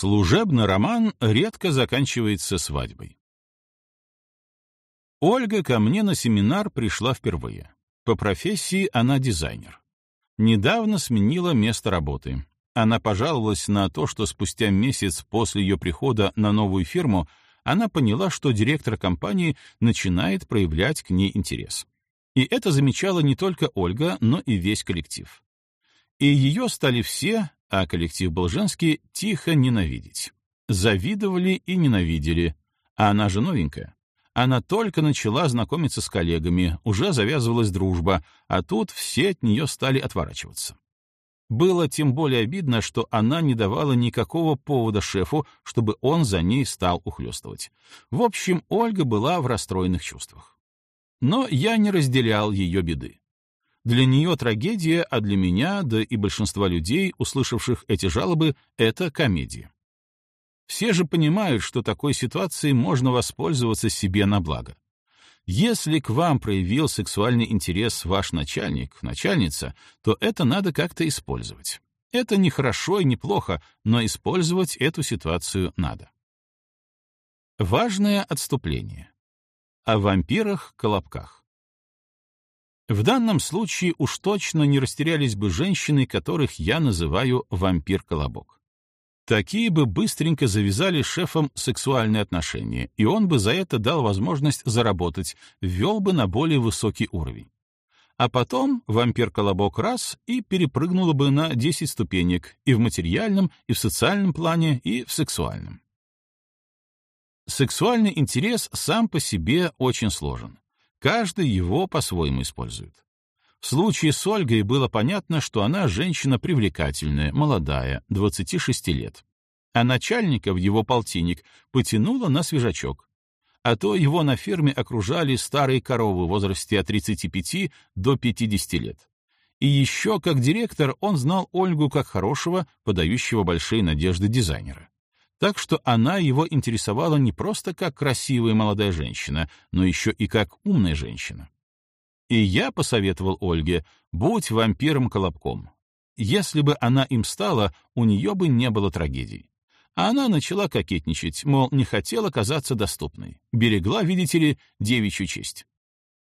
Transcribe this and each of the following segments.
Служебный роман редко заканчивается свадьбой. Ольга ко мне на семинар пришла впервые. По профессии она дизайнер. Недавно сменила место работы. Она пожаловалась на то, что спустя месяц после ее прихода на новую фирму она поняла, что директор компании начинает проявлять к ней интерес. И это замечала не только Ольга, но и весь коллектив. И ее стали все, а коллектив был женский, тихо ненавидеть. Завидовали и ненавидели. А она же новенькая. Она только начала знакомиться с коллегами, уже завязывалась дружба, а тут все от нее стали отворачиваться. Было тем более обидно, что она не давала никакого повода шефу, чтобы он за ней стал ухлёстывать. В общем, Ольга была в расстроенных чувствах. Но я не разделял ее беды. Для нее трагедия, а для меня, да и большинства людей, услышавших эти жалобы, это комедия. Все же понимают, что такой ситуацией можно воспользоваться себе на благо. Если к вам проявил сексуальный интерес ваш начальник, начальница, то это надо как-то использовать. Это не хорошо и не плохо, но использовать эту ситуацию надо. Важное отступление. О вампирах-колобках. В данном случае уж точно не растерялись бы женщины, которых я называю вампир-колобок. Такие бы быстренько завязали шефом сексуальные отношения, и он бы за это дал возможность заработать, ввел бы на более высокий уровень. А потом вампир-колобок раз и перепрыгнула бы на 10 ступенек и в материальном, и в социальном плане, и в сексуальном. Сексуальный интерес сам по себе очень сложен. Каждый его по-своему использует. В случае с Ольгой было понятно, что она женщина привлекательная, молодая, 26 лет. А начальника в его полтинник потянула на свежачок. А то его на ферме окружали старые коровы в возрасте от 35 до 50 лет. И еще, как директор, он знал Ольгу как хорошего, подающего большие надежды дизайнера. Так что она его интересовала не просто как красивая молодая женщина, но еще и как умная женщина. И я посоветовал Ольге, будь вампиром-колобком. Если бы она им стала, у нее бы не было трагедий. А она начала кокетничать, мол, не хотела казаться доступной. Берегла, видите ли, девичью честь.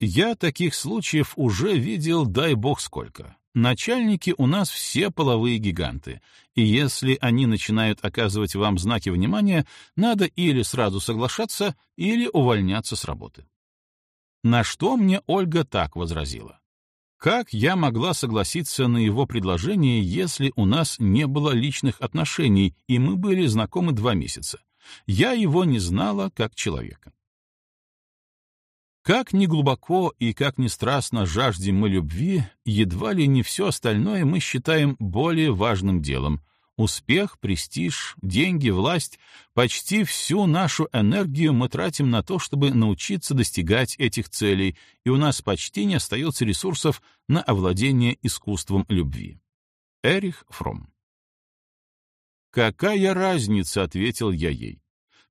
Я таких случаев уже видел, дай бог сколько. Начальники у нас все половые гиганты, и если они начинают оказывать вам знаки внимания, надо или сразу соглашаться, или увольняться с работы. На что мне Ольга так возразила. Как я могла согласиться на его предложение, если у нас не было личных отношений, и мы были знакомы два месяца? Я его не знала как человека. Как ни глубоко и как ни страстно жаждем мы любви, едва ли не все остальное мы считаем более важным делом. Успех, престиж, деньги, власть — почти всю нашу энергию мы тратим на то, чтобы научиться достигать этих целей, и у нас почти не остается ресурсов на овладение искусством любви. Эрих Фром «Какая разница?» — ответил я ей.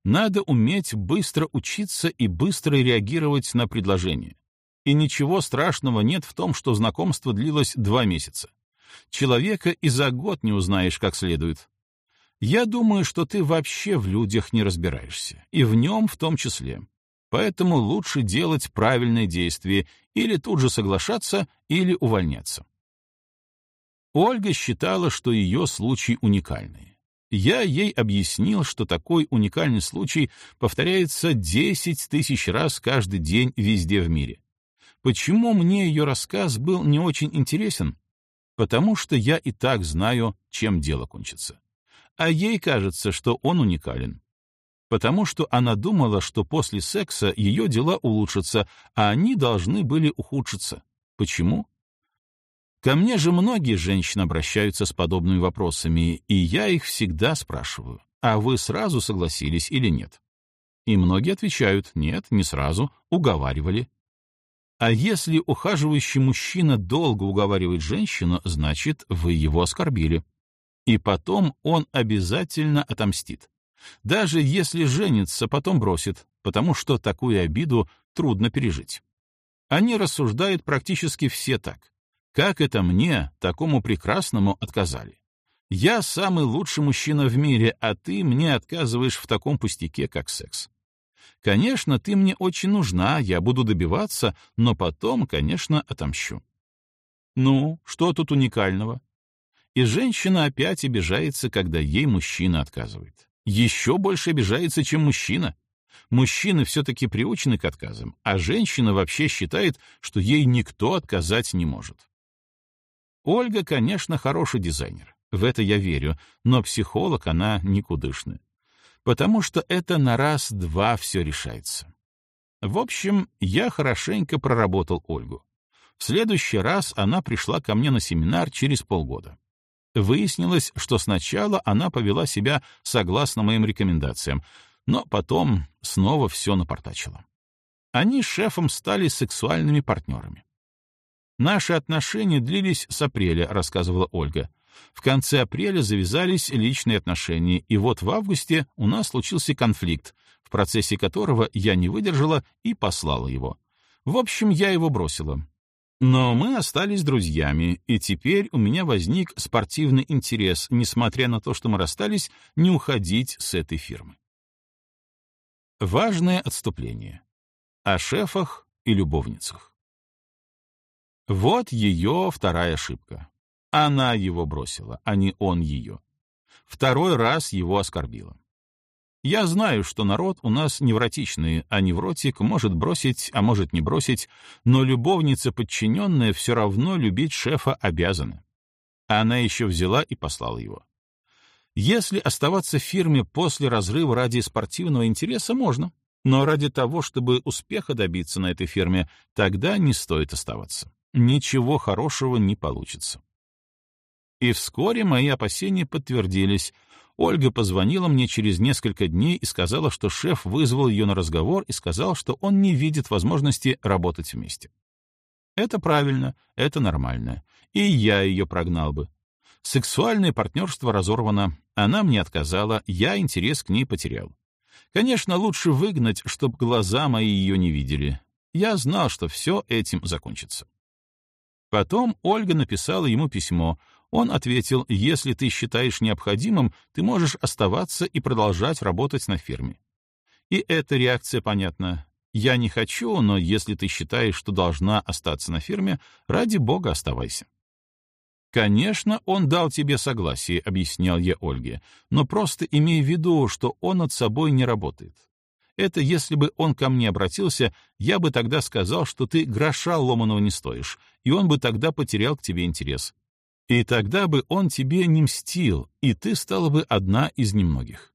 Надо уметь быстро учиться и быстро реагировать на предложение. И ничего страшного нет в том, что знакомство длилось два месяца. Человека и за год не узнаешь как следует. Я думаю, что ты вообще в людях не разбираешься, и в нем в том числе. Поэтому лучше делать правильные действия, или тут же соглашаться, или увольняться. Ольга считала, что ее случай уникальный. Я ей объяснил, что такой уникальный случай повторяется 10 тысяч раз каждый день везде в мире. Почему мне ее рассказ был не очень интересен? Потому что я и так знаю, чем дело кончится. А ей кажется, что он уникален. Потому что она думала, что после секса ее дела улучшатся, а они должны были ухудшиться. Почему? Ко мне же многие женщины обращаются с подобными вопросами, и я их всегда спрашиваю, а вы сразу согласились или нет? И многие отвечают, нет, не сразу, уговаривали. А если ухаживающий мужчина долго уговаривает женщину, значит, вы его оскорбили. И потом он обязательно отомстит. Даже если женится, потом бросит, потому что такую обиду трудно пережить. Они рассуждают практически все так. Как это мне, такому прекрасному, отказали? Я самый лучший мужчина в мире, а ты мне отказываешь в таком пустяке, как секс. Конечно, ты мне очень нужна, я буду добиваться, но потом, конечно, отомщу. Ну, что тут уникального? И женщина опять обижается, когда ей мужчина отказывает. Еще больше обижается, чем мужчина. Мужчины все-таки приучены к отказам, а женщина вообще считает, что ей никто отказать не может. Ольга, конечно, хороший дизайнер. В это я верю, но психолог она никудышная. Потому что это на раз-два все решается. В общем, я хорошенько проработал Ольгу. В следующий раз она пришла ко мне на семинар через полгода. Выяснилось, что сначала она повела себя согласно моим рекомендациям, но потом снова все напортачила. Они с шефом стали сексуальными партнерами. Наши отношения длились с апреля, рассказывала Ольга. В конце апреля завязались личные отношения, и вот в августе у нас случился конфликт, в процессе которого я не выдержала и послала его. В общем, я его бросила. Но мы остались друзьями, и теперь у меня возник спортивный интерес, несмотря на то, что мы расстались, не уходить с этой фирмы. Важное отступление. О шефах и любовницах. Вот ее вторая ошибка. Она его бросила, а не он ее. Второй раз его оскорбила. Я знаю, что народ у нас невротичный, а невротик может бросить, а может не бросить, но любовница подчиненная все равно любить шефа обязана. Она еще взяла и послала его. Если оставаться в фирме после разрыва ради спортивного интереса, можно. Но ради того, чтобы успеха добиться на этой фирме, тогда не стоит оставаться. Ничего хорошего не получится. И вскоре мои опасения подтвердились. Ольга позвонила мне через несколько дней и сказала, что шеф вызвал ее на разговор и сказал, что он не видит возможности работать вместе. Это правильно, это нормально. И я ее прогнал бы. Сексуальное партнерство разорвано, она мне отказала, я интерес к ней потерял. Конечно, лучше выгнать, чтобы глаза мои ее не видели. Я знал, что все этим закончится. Потом Ольга написала ему письмо, он ответил, если ты считаешь необходимым, ты можешь оставаться и продолжать работать на фирме. И эта реакция понятна. Я не хочу, но если ты считаешь, что должна остаться на фирме, ради бога оставайся. «Конечно, он дал тебе согласие», — объяснял я Ольге, «но просто имей в виду, что он над собой не работает. Это если бы он ко мне обратился, я бы тогда сказал, что ты гроша ломаного не стоишь, и он бы тогда потерял к тебе интерес. И тогда бы он тебе не мстил, и ты стала бы одна из немногих.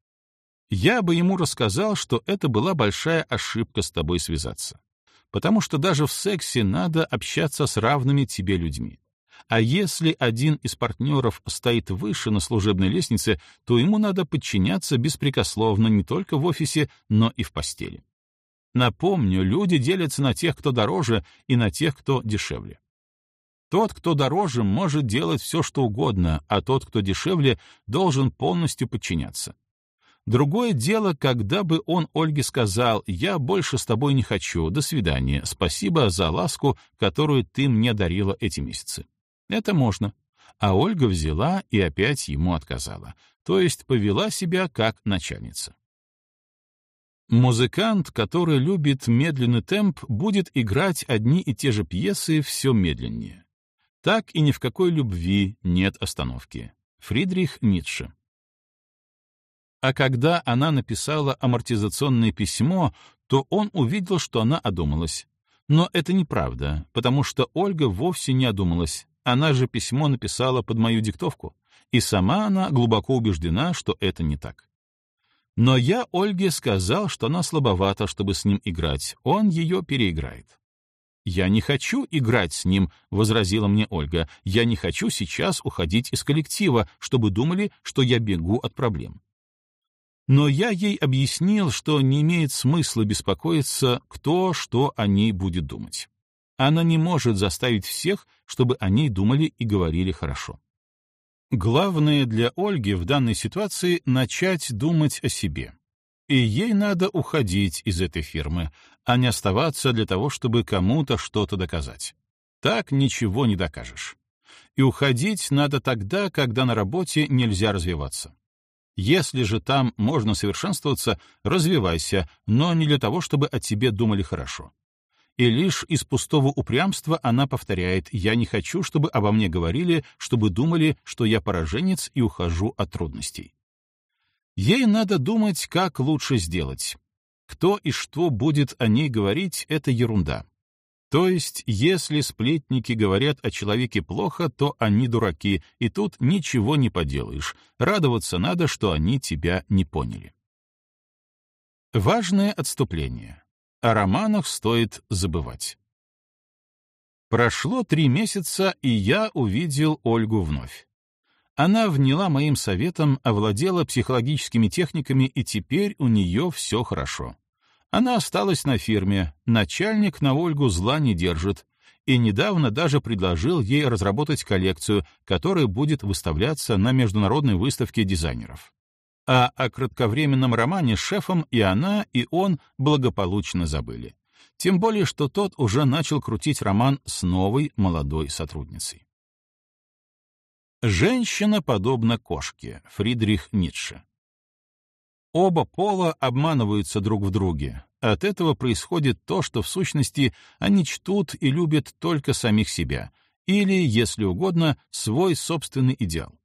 Я бы ему рассказал, что это была большая ошибка с тобой связаться. Потому что даже в сексе надо общаться с равными тебе людьми. А если один из партнеров стоит выше на служебной лестнице, то ему надо подчиняться беспрекословно не только в офисе, но и в постели. Напомню, люди делятся на тех, кто дороже, и на тех, кто дешевле. Тот, кто дороже, может делать все, что угодно, а тот, кто дешевле, должен полностью подчиняться. Другое дело, когда бы он Ольге сказал «Я больше с тобой не хочу, до свидания, спасибо за ласку, которую ты мне дарила эти месяцы». Это можно. А Ольга взяла и опять ему отказала, то есть повела себя как начальница. Музыкант, который любит медленный темп, будет играть одни и те же пьесы все медленнее. Так и ни в какой любви нет остановки. Фридрих Ницше. А когда она написала амортизационное письмо, то он увидел, что она одумалась. Но это неправда, потому что Ольга вовсе не одумалась. Она же письмо написала под мою диктовку, и сама она глубоко убеждена, что это не так. Но я Ольге сказал, что она слабовата, чтобы с ним играть, он ее переиграет. «Я не хочу играть с ним», — возразила мне Ольга. «Я не хочу сейчас уходить из коллектива, чтобы думали, что я бегу от проблем». Но я ей объяснил, что не имеет смысла беспокоиться, кто что о ней будет думать. Она не может заставить всех, чтобы о ней думали и говорили хорошо. Главное для Ольги в данной ситуации — начать думать о себе. И ей надо уходить из этой фирмы, а не оставаться для того, чтобы кому-то что-то доказать. Так ничего не докажешь. И уходить надо тогда, когда на работе нельзя развиваться. Если же там можно совершенствоваться, развивайся, но не для того, чтобы о тебе думали хорошо. И лишь из пустого упрямства она повторяет «Я не хочу, чтобы обо мне говорили, чтобы думали, что я пораженец и ухожу от трудностей». Ей надо думать, как лучше сделать. Кто и что будет о ней говорить — это ерунда. То есть, если сплетники говорят о человеке плохо, то они дураки, и тут ничего не поделаешь. Радоваться надо, что они тебя не поняли. Важное отступление. О романах стоит забывать. Прошло три месяца, и я увидел Ольгу вновь. Она вняла моим советом, овладела психологическими техниками, и теперь у нее все хорошо. Она осталась на фирме, начальник на Ольгу зла не держит, и недавно даже предложил ей разработать коллекцию, которая будет выставляться на международной выставке дизайнеров. А о кратковременном романе с шефом и она, и он благополучно забыли. Тем более, что тот уже начал крутить роман с новой молодой сотрудницей. Женщина подобна кошке. Фридрих Ницше. Оба пола обманываются друг в друге. От этого происходит то, что в сущности они чтут и любят только самих себя, или, если угодно, свой собственный идеал.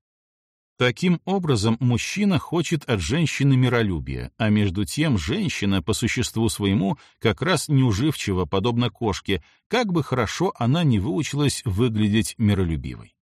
Таким образом, мужчина хочет от женщины миролюбия, а между тем женщина по существу своему как раз неуживчива, подобно кошке, как бы хорошо она не выучилась выглядеть миролюбивой.